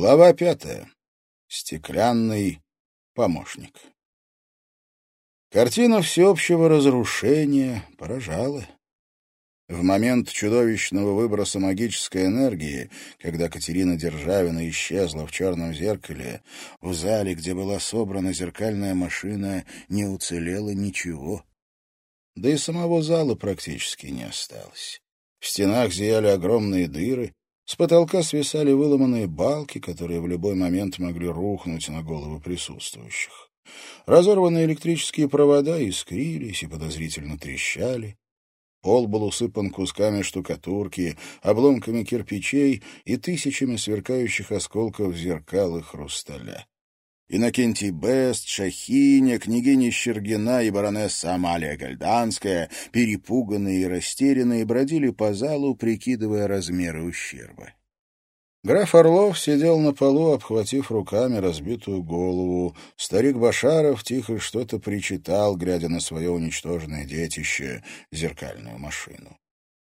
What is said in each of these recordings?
Глава пятая. Стеклянный помощник. Картина всеобщего разрушения поражала. В момент чудовищного выброса магической энергии, когда Катерина Державина исчезла в черном зеркале, в зале, где была собрана зеркальная машина, не уцелело ничего. Да и самого зала практически не осталось. В стенах зияли огромные дыры, с потолка свисали выломанные балки, которые в любой момент могли рухнуть на головы присутствующих. Разорванные электрические провода искрились и подозрительно трещали. Пол был усыпан кусками штукатурки, обломками кирпичей и тысячами сверкающих осколков зеркал и хрусталя. Иннокентий Бест, Шахиня, княгиня Щергина и баронесса Амалия Гальданская, перепуганные и растерянные, бродили по залу, прикидывая размеры ущерба. Граф Орлов сидел на полу, обхватив руками разбитую голову. Старик Башаров тихо что-то причитал, глядя на свое уничтоженное детище — зеркальную машину.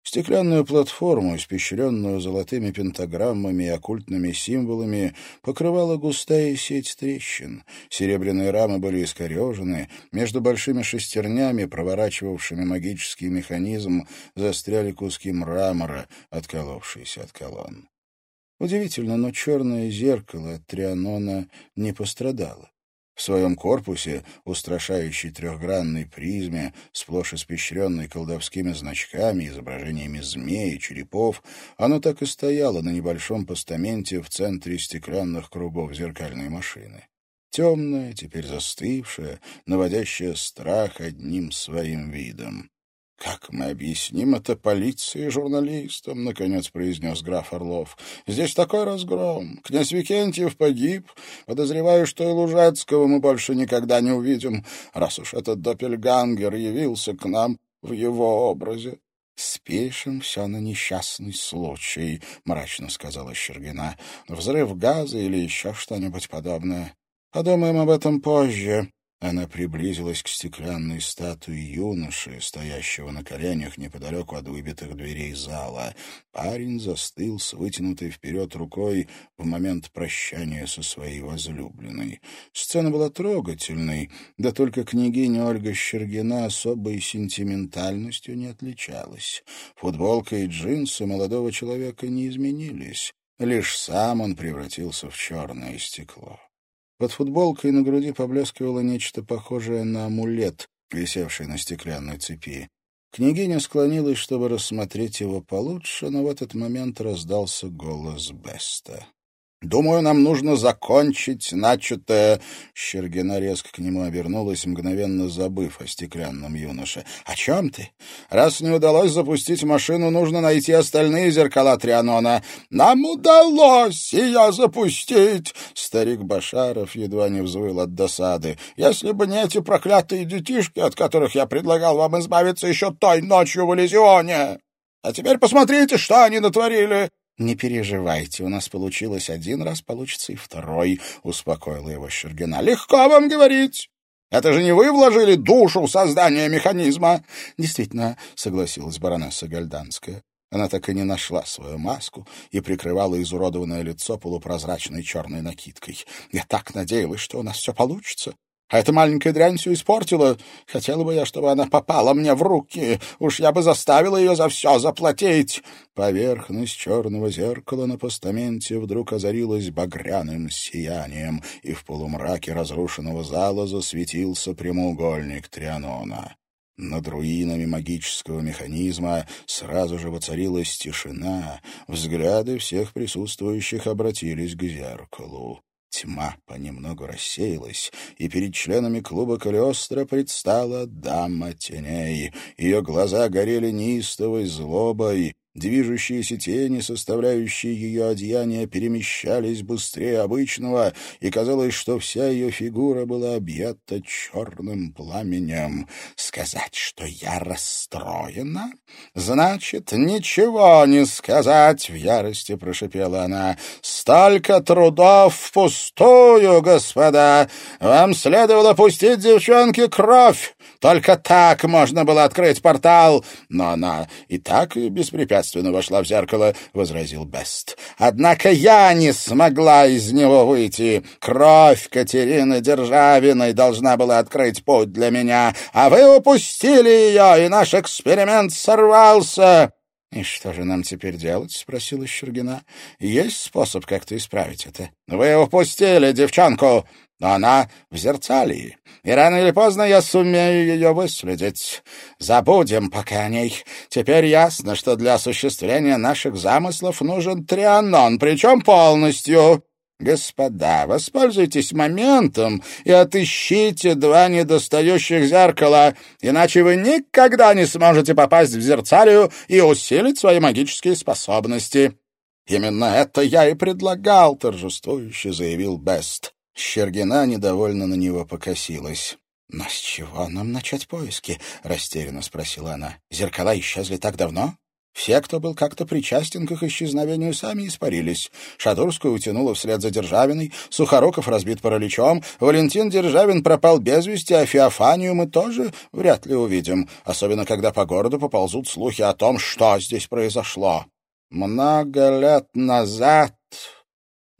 Стеклянную платформу, испещренную золотыми пентаграммами и оккультными символами, покрывала густая сеть трещин. Серебряные рамы были искорежены, между большими шестернями, проворачивавшими магический механизм, застряли куски мрамора, отколовшиеся от колонн. Удивительно, но черное зеркало от Трианона не пострадало. В своем корпусе, устрашающей трехгранной призме, сплошь испещренной колдовскими значками, изображениями змей и черепов, оно так и стояло на небольшом постаменте в центре стеклянных кругов зеркальной машины. Темное, теперь застывшее, наводящее страх одним своим видом. «Как мы объясним это полиции и журналистам?» — наконец произнес граф Орлов. «Здесь такой разгром. Князь Викентьев погиб. Подозреваю, что и Лужецкого мы больше никогда не увидим, раз уж этот доппельгангер явился к нам в его образе». «Спешим все на несчастный случай», — мрачно сказала Щергина. «Взрыв газа или еще что-нибудь подобное. Подумаем об этом позже. Она приблизилась к стеклянной статуе юноши, стоящего на коленях неподалеку от выбитых дверей зала. Парень застыл с вытянутой вперед рукой в момент прощания со своей возлюбленной. Сцена была трогательной, да только княгиня Ольга Щергина особой сентиментальностью не отличалась. Футболка и джинсы молодого человека не изменились. Лишь сам он превратился в черное стекло. Под футболкой на груди поблескивало нечто похожее на амулет, висевший на стеклянной цепи. Княгиня склонилась, чтобы рассмотреть его получше, но в этот момент раздался голос Беста. Думаю, нам нужно закончить начатое...» Щергина резко к нему обернулась, мгновенно забыв о стеклянном юноше. «О чем ты? Раз не удалось запустить машину, нужно найти остальные зеркала Трианона. Нам удалось ее запустить!» Старик Башаров едва не взвыл от досады. «Если бы не эти проклятые детишки, от которых я предлагал вам избавиться еще той ночью в Элизионе! А теперь посмотрите, что они натворили!» «Не переживайте, у нас получилось один раз, получится и второй», — успокоила его Щергина. «Легко вам говорить. Это же не вы вложили душу в создание механизма?» «Действительно», — согласилась баронесса Гальданская. Она так и не нашла свою маску и прикрывала изуродованное лицо полупрозрачной черной накидкой. «Я так надеялась, что у нас все получится. А эта маленькая дрянь все испортила. Хотела бы я, чтобы она попала мне в руки. Уж я бы заставила ее за все заплатить. Поверхность черного зеркала на постаменте вдруг озарилась багряным сиянием, и в полумраке разрушенного зала засветился прямоугольник Трианона. Над руинами магического механизма сразу же воцарилась тишина. Взгляды всех присутствующих обратились к зеркалу. Тьма понемногу рассеялась, и перед членами клуба Калиостро предстала дама теней. Ее глаза горели неистовой злобой, Движущиеся тени, составляющие ее одеяние, перемещались быстрее обычного, и казалось, что вся ее фигура была объята черным пламенем. Сказать, что я расстроена, значит, ничего не сказать, — в ярости прошипела она. Столько трудов впустую, господа! Вам следовало пустить девчонке кровь! Только так можно было открыть портал. Но она и так беспрепятственно вошла в зеркало, — возразил Бест. Однако я не смогла из него выйти. Кровь Катерины Державиной должна была открыть путь для меня, а вы упустили ее, и наш эксперимент сорвался. «И что же нам теперь делать?» — спросила Щергина. «Есть способ как-то исправить это?» «Вы упустили девчонку, она в зерцалии, и рано или поздно я сумею ее выследить. Забудем пока о ней. Теперь ясно, что для осуществления наших замыслов нужен трианон, причем полностью». Господа, воспользуйтесь моментом и отыщите два недостающих зеркала, иначе вы никогда не сможете попасть в зерцалию и усилить свои магические способности. Именно это я и предлагал, торжествующе заявил Бест. Щергина недовольно на него покосилась. «Но с чего нам начать поиски?» — растерянно спросила она. «Зеркала исчезли так давно?» Все, кто был как-то причастен к их исчезновению, сами испарились. Шадурскую утянуло вслед за Державиной, Сухороков разбит параличом, Валентин Державин пропал без вести, а Феофанию мы тоже вряд ли увидим, особенно когда по городу поползут слухи о том, что здесь произошло. Много лет назад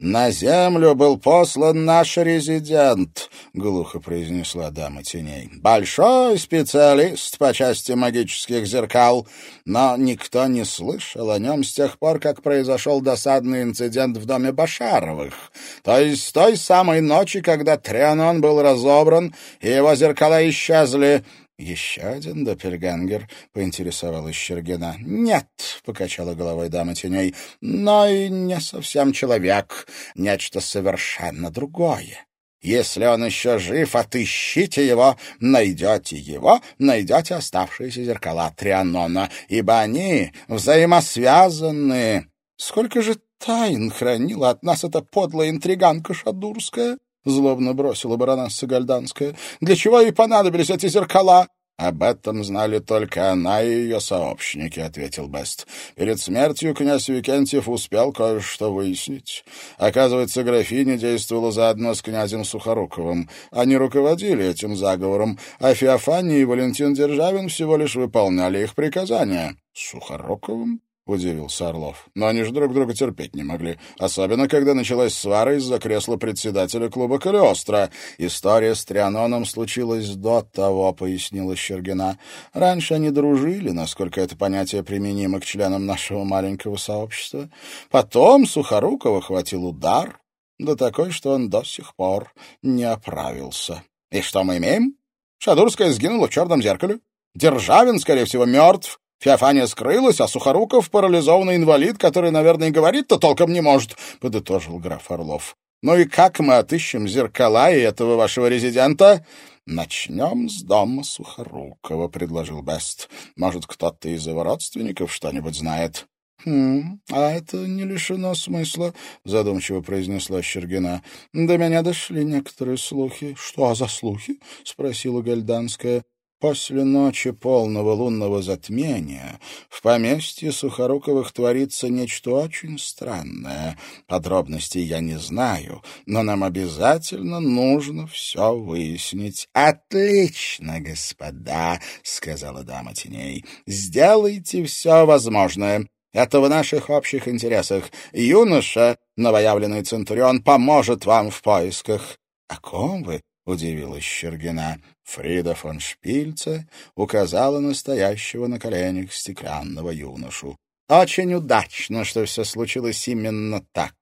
«На землю был послан наш резидент», — глухо произнесла дама теней. «Большой специалист по части магических зеркал, но никто не слышал о нем с тех пор, как произошел досадный инцидент в доме Башаровых, то есть с той самой ночи, когда Трианон был разобран и его зеркала исчезли». «Еще один доппельгангер?» — поинтересовалась Щергина. «Нет», — покачала головой дама теней, — «но и не совсем человек. Нечто совершенно другое. Если он еще жив, отыщите его, найдете его, найдете оставшиеся зеркала Трианона, ибо они взаимосвязаны. Сколько же тайн хранила от нас эта подлая интриганка Шадурская?» — злобно бросила баронесса Гальданская. «Для чего ей понадобились эти зеркала?» «Об этом знали только она и ее сообщники», — ответил Бест. «Перед смертью князь Викентьев успел кое-что выяснить. Оказывается, графиня действовала заодно с князем Сухоруковым. Они руководили этим заговором, а Феофания и Валентин Державин всего лишь выполняли их приказания». «Сухоруковым?» — удивился Орлов. «Но они же друг друга терпеть не могли. Особенно, когда началась свара из-за кресла председателя клуба «Калиостро». История с Трианоном случилась до того», — пояснила Щергина. «Раньше они дружили, насколько это понятие применимо к членам нашего маленького сообщества. Потом Сухорукова хватил удар, да такой, что он до сих пор не оправился. И что мы имеем? Шадурская сгинула в черном зеркале. Державин, скорее всего, мертв, Феофания скрылась, а Сухоруков — парализованный инвалид, который, наверное, и говорить-то толком не может, — подытожил граф Орлов. «Ну и как мы отыщем зеркала и этого вашего резидента?» «Начнем с дома Сухорукова», — предложил Бест. «Может, кто-то из его родственников что-нибудь знает?» «Хм, а это не лишено смысла», — задумчиво произнесла Щергина. «До меня дошли некоторые слухи». «Что за слухи?» — спросила Гальданская. После ночи полного лунного затмения в поместье Сухоруковых творится нечто очень странное. Подробностей я не знаю, но нам обязательно нужно все выяснить. — Отлично, господа, — сказала дама теней. — Сделайте все возможное. Это в наших общих интересах. Юноша, новоявленный Центурион, поможет вам в поисках. — О ком вы? — удивилась Щергина. Фрида фон Шпильце указала настоящего на коленях стеклянного юношу. «Очень удачно, что все случилось именно так.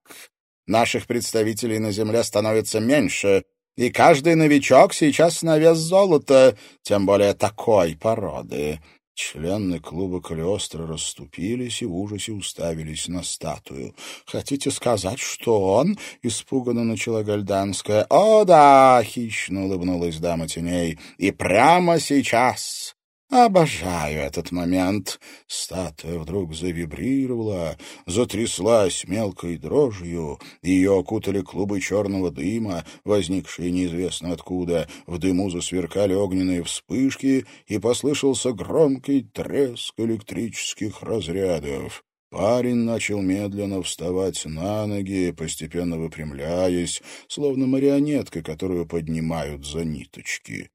Наших представителей на земле становится меньше, и каждый новичок сейчас на вес золота, тем более такой породы. Члены клуба Калиостро расступились и в ужасе уставились на статую. «Хотите сказать, что он?» — испуганно начала Гальданская. «О, да!» — хищно улыбнулась дама теней. «И прямо сейчас Обожаю этот момент. Статуя вдруг завибрировала, затряслась мелкой дрожью. Ее окутали клубы черного дыма, возникшие неизвестно откуда. В дыму засверкали огненные вспышки, и послышался громкий треск электрических разрядов. Парень начал медленно вставать на ноги, постепенно выпрямляясь, словно марионетка, которую поднимают за ниточки.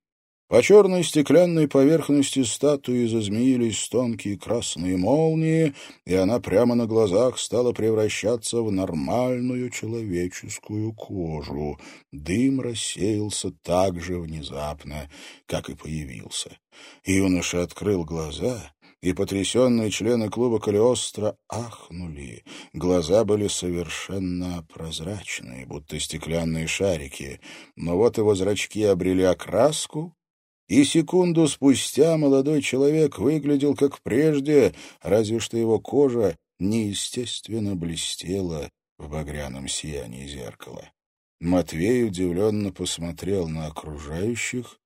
По черной стеклянной поверхности статуи зазмеились тонкие красные молнии, и она прямо на глазах стала превращаться в нормальную человеческую кожу. Дым рассеялся так же внезапно, как и появился. Юноша открыл глаза и потрясенные члены клуба Калиостро ахнули. Глаза были совершенно прозрачные, будто стеклянные шарики. Но вот его зрачки обрели окраску, и секунду спустя молодой человек выглядел как прежде, разве что его кожа неестественно блестела в багряном сиянии зеркала. Матвей удивленно посмотрел на окружающих,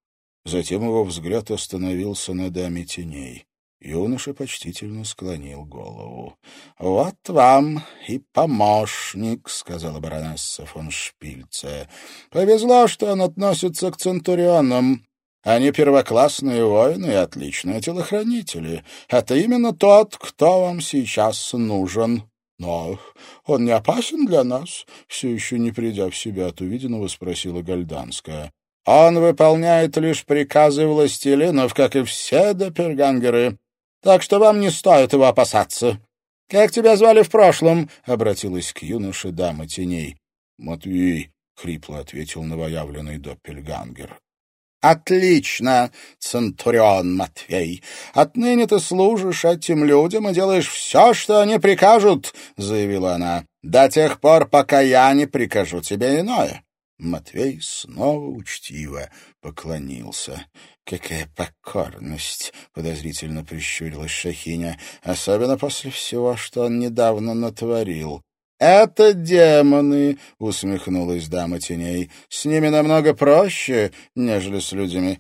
затем его взгляд остановился на даме теней. Юноша почтительно склонил голову. — Вот вам и помощник, — сказала баронесса фон Шпильце. — Повезло, что он относится к центурионам. Они первоклассные воины и отличные телохранители. Это именно тот, кто вам сейчас нужен. Но он не опасен для нас? Все еще не придя в себя от увиденного, спросила Гальданская. Он выполняет лишь приказы властелинов, как и все допергангеры. Так что вам не стоит его опасаться. Как тебя звали в прошлом? обратилась к юноше дама теней. Матвей, хрипло ответил новоявленный доппельгангер. «Отлично, Центурион Матвей. Отныне ты служишь этим людям и делаешь все, что они прикажут», — заявила она, — «до тех пор, пока я не прикажу тебе иное». Матвей снова учтиво поклонился. «Какая покорность!» — подозрительно прищурилась Шахиня. «Особенно после всего, что он недавно натворил. «Это демоны», — усмехнулась дама теней. «С ними намного проще, нежели с людьми.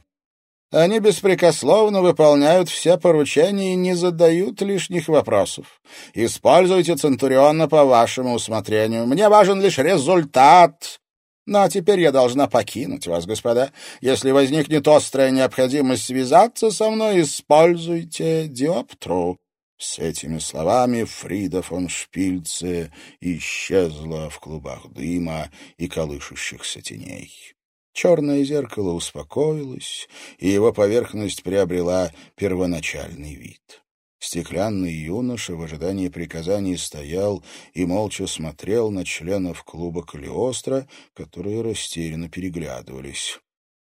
Они беспрекословно выполняют все поручения и не задают лишних вопросов. Используйте Центуриона по вашему усмотрению. Мне важен лишь результат. Ну, а теперь я должна покинуть вас, господа. Если возникнет острая необходимость связаться со мной, используйте диоптру. С этими словами Фрида фон Шпильце исчезла в клубах дыма и колышущихся теней. Черное зеркало успокоилось, и его поверхность приобрела первоначальный вид. Стеклянный юноша в ожидании приказаний стоял и молча смотрел на членов клуба Калиостро, которые растерянно переглядывались.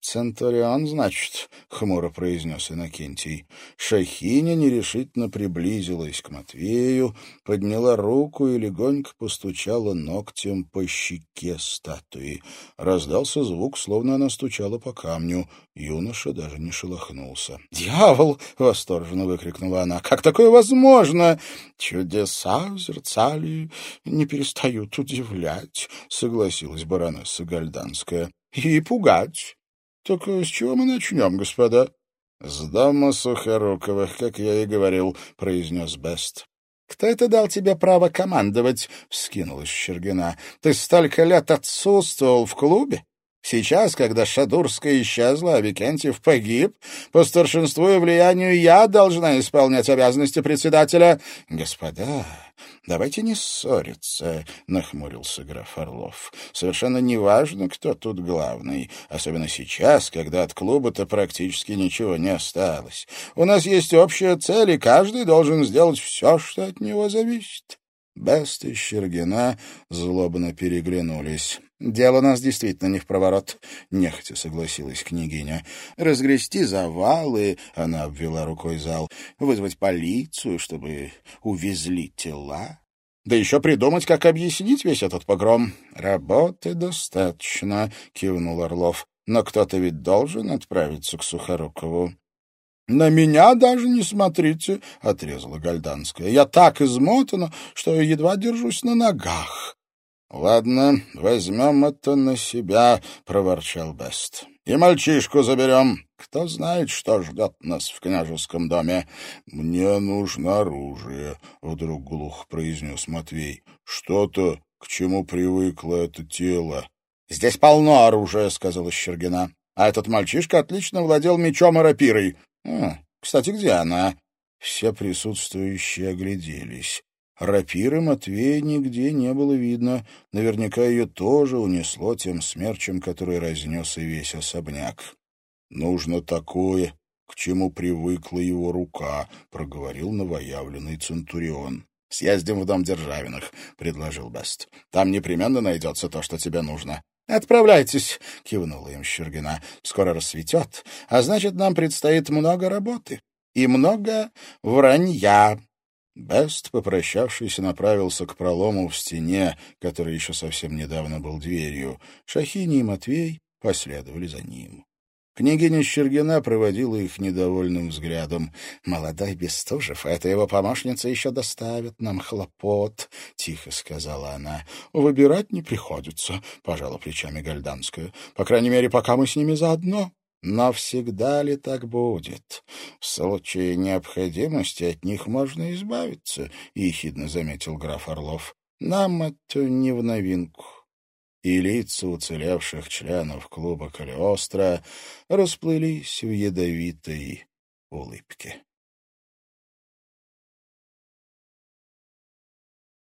«Центурион, значит», — хмуро произнес Иннокентий. Шахиня нерешительно приблизилась к Матвею, подняла руку и легонько постучала ногтем по щеке статуи. Раздался звук, словно она стучала по камню. Юноша даже не шелохнулся. «Дьявол!» — восторженно выкрикнула она. «Как такое возможно?» «Чудеса в зерцале не перестают удивлять», — согласилась баронесса Гальданская. «И пугать». Так с чего мы начнем, господа? — С дома Сухоруковых, как я и говорил, — произнес Бест. — Кто это дал тебе право командовать? — вскинулась Щергина. — Ты столько лет отсутствовал в клубе? Сейчас, когда Шадурская исчезла, а Викентьев погиб, по старшинству и влиянию я должна исполнять обязанности председателя. — Господа, давайте не ссориться, — нахмурился граф Орлов. — Совершенно неважно, кто тут главный, особенно сейчас, когда от клуба-то практически ничего не осталось. У нас есть общая цель, и каждый должен сделать все, что от него зависит. Бест и Щергина злобно переглянулись. «Дело нас действительно не в проворот», — нехотя согласилась княгиня. «Разгрести завалы», — она обвела рукой зал, — «вызвать полицию, чтобы увезли тела». Да еще придумать, как объяснить весь этот погром. — Работы достаточно, — кивнул Орлов. — Но кто-то ведь должен отправиться к Сухорукову. — На меня даже не смотрите, — отрезала Гальданская. — Я так измотана, что едва держусь на ногах. «Ладно, возьмем это на себя», — проворчал Бест. «И мальчишку заберем. Кто знает, что ждет нас в княжеском доме». «Мне нужно оружие», — вдруг глух произнес Матвей. «Что-то, к чему привыкло это тело». «Здесь полно оружия», — сказала Щергина. «А этот мальчишка отлично владел мечом и рапирой. Кстати, где она?» Все присутствующие огляделись. Рапиры Матвея нигде не было видно. Наверняка ее тоже унесло тем смерчем, который разнес и весь особняк. Нужно такое, к чему привыкла его рука, — проговорил новоявленный Центурион. — Съездим в дом Державиных, — предложил Бест. — Там непременно найдется то, что тебе нужно. — Отправляйтесь, — кивнула им Щергина. — Скоро рассветет, а значит, нам предстоит много работы и много вранья. Бест, попрощавшись, направился к пролому в стене, который еще совсем недавно был дверью. Шахини и Матвей последовали за ним. Княгиня Щергина проводила их недовольным взглядом. «Молодой Бестужев, это его помощница еще доставит нам хлопот», — тихо сказала она. «Выбирать не приходится», — пожала плечами Гальданская. «По крайней мере, пока мы с ними заодно». «Но всегда ли так будет? В случае необходимости от них можно избавиться», — ехидно заметил граф Орлов. «Нам это не в новинку» и лица уцелевших членов клуба Калиостро расплылись в ядовитой улыбке.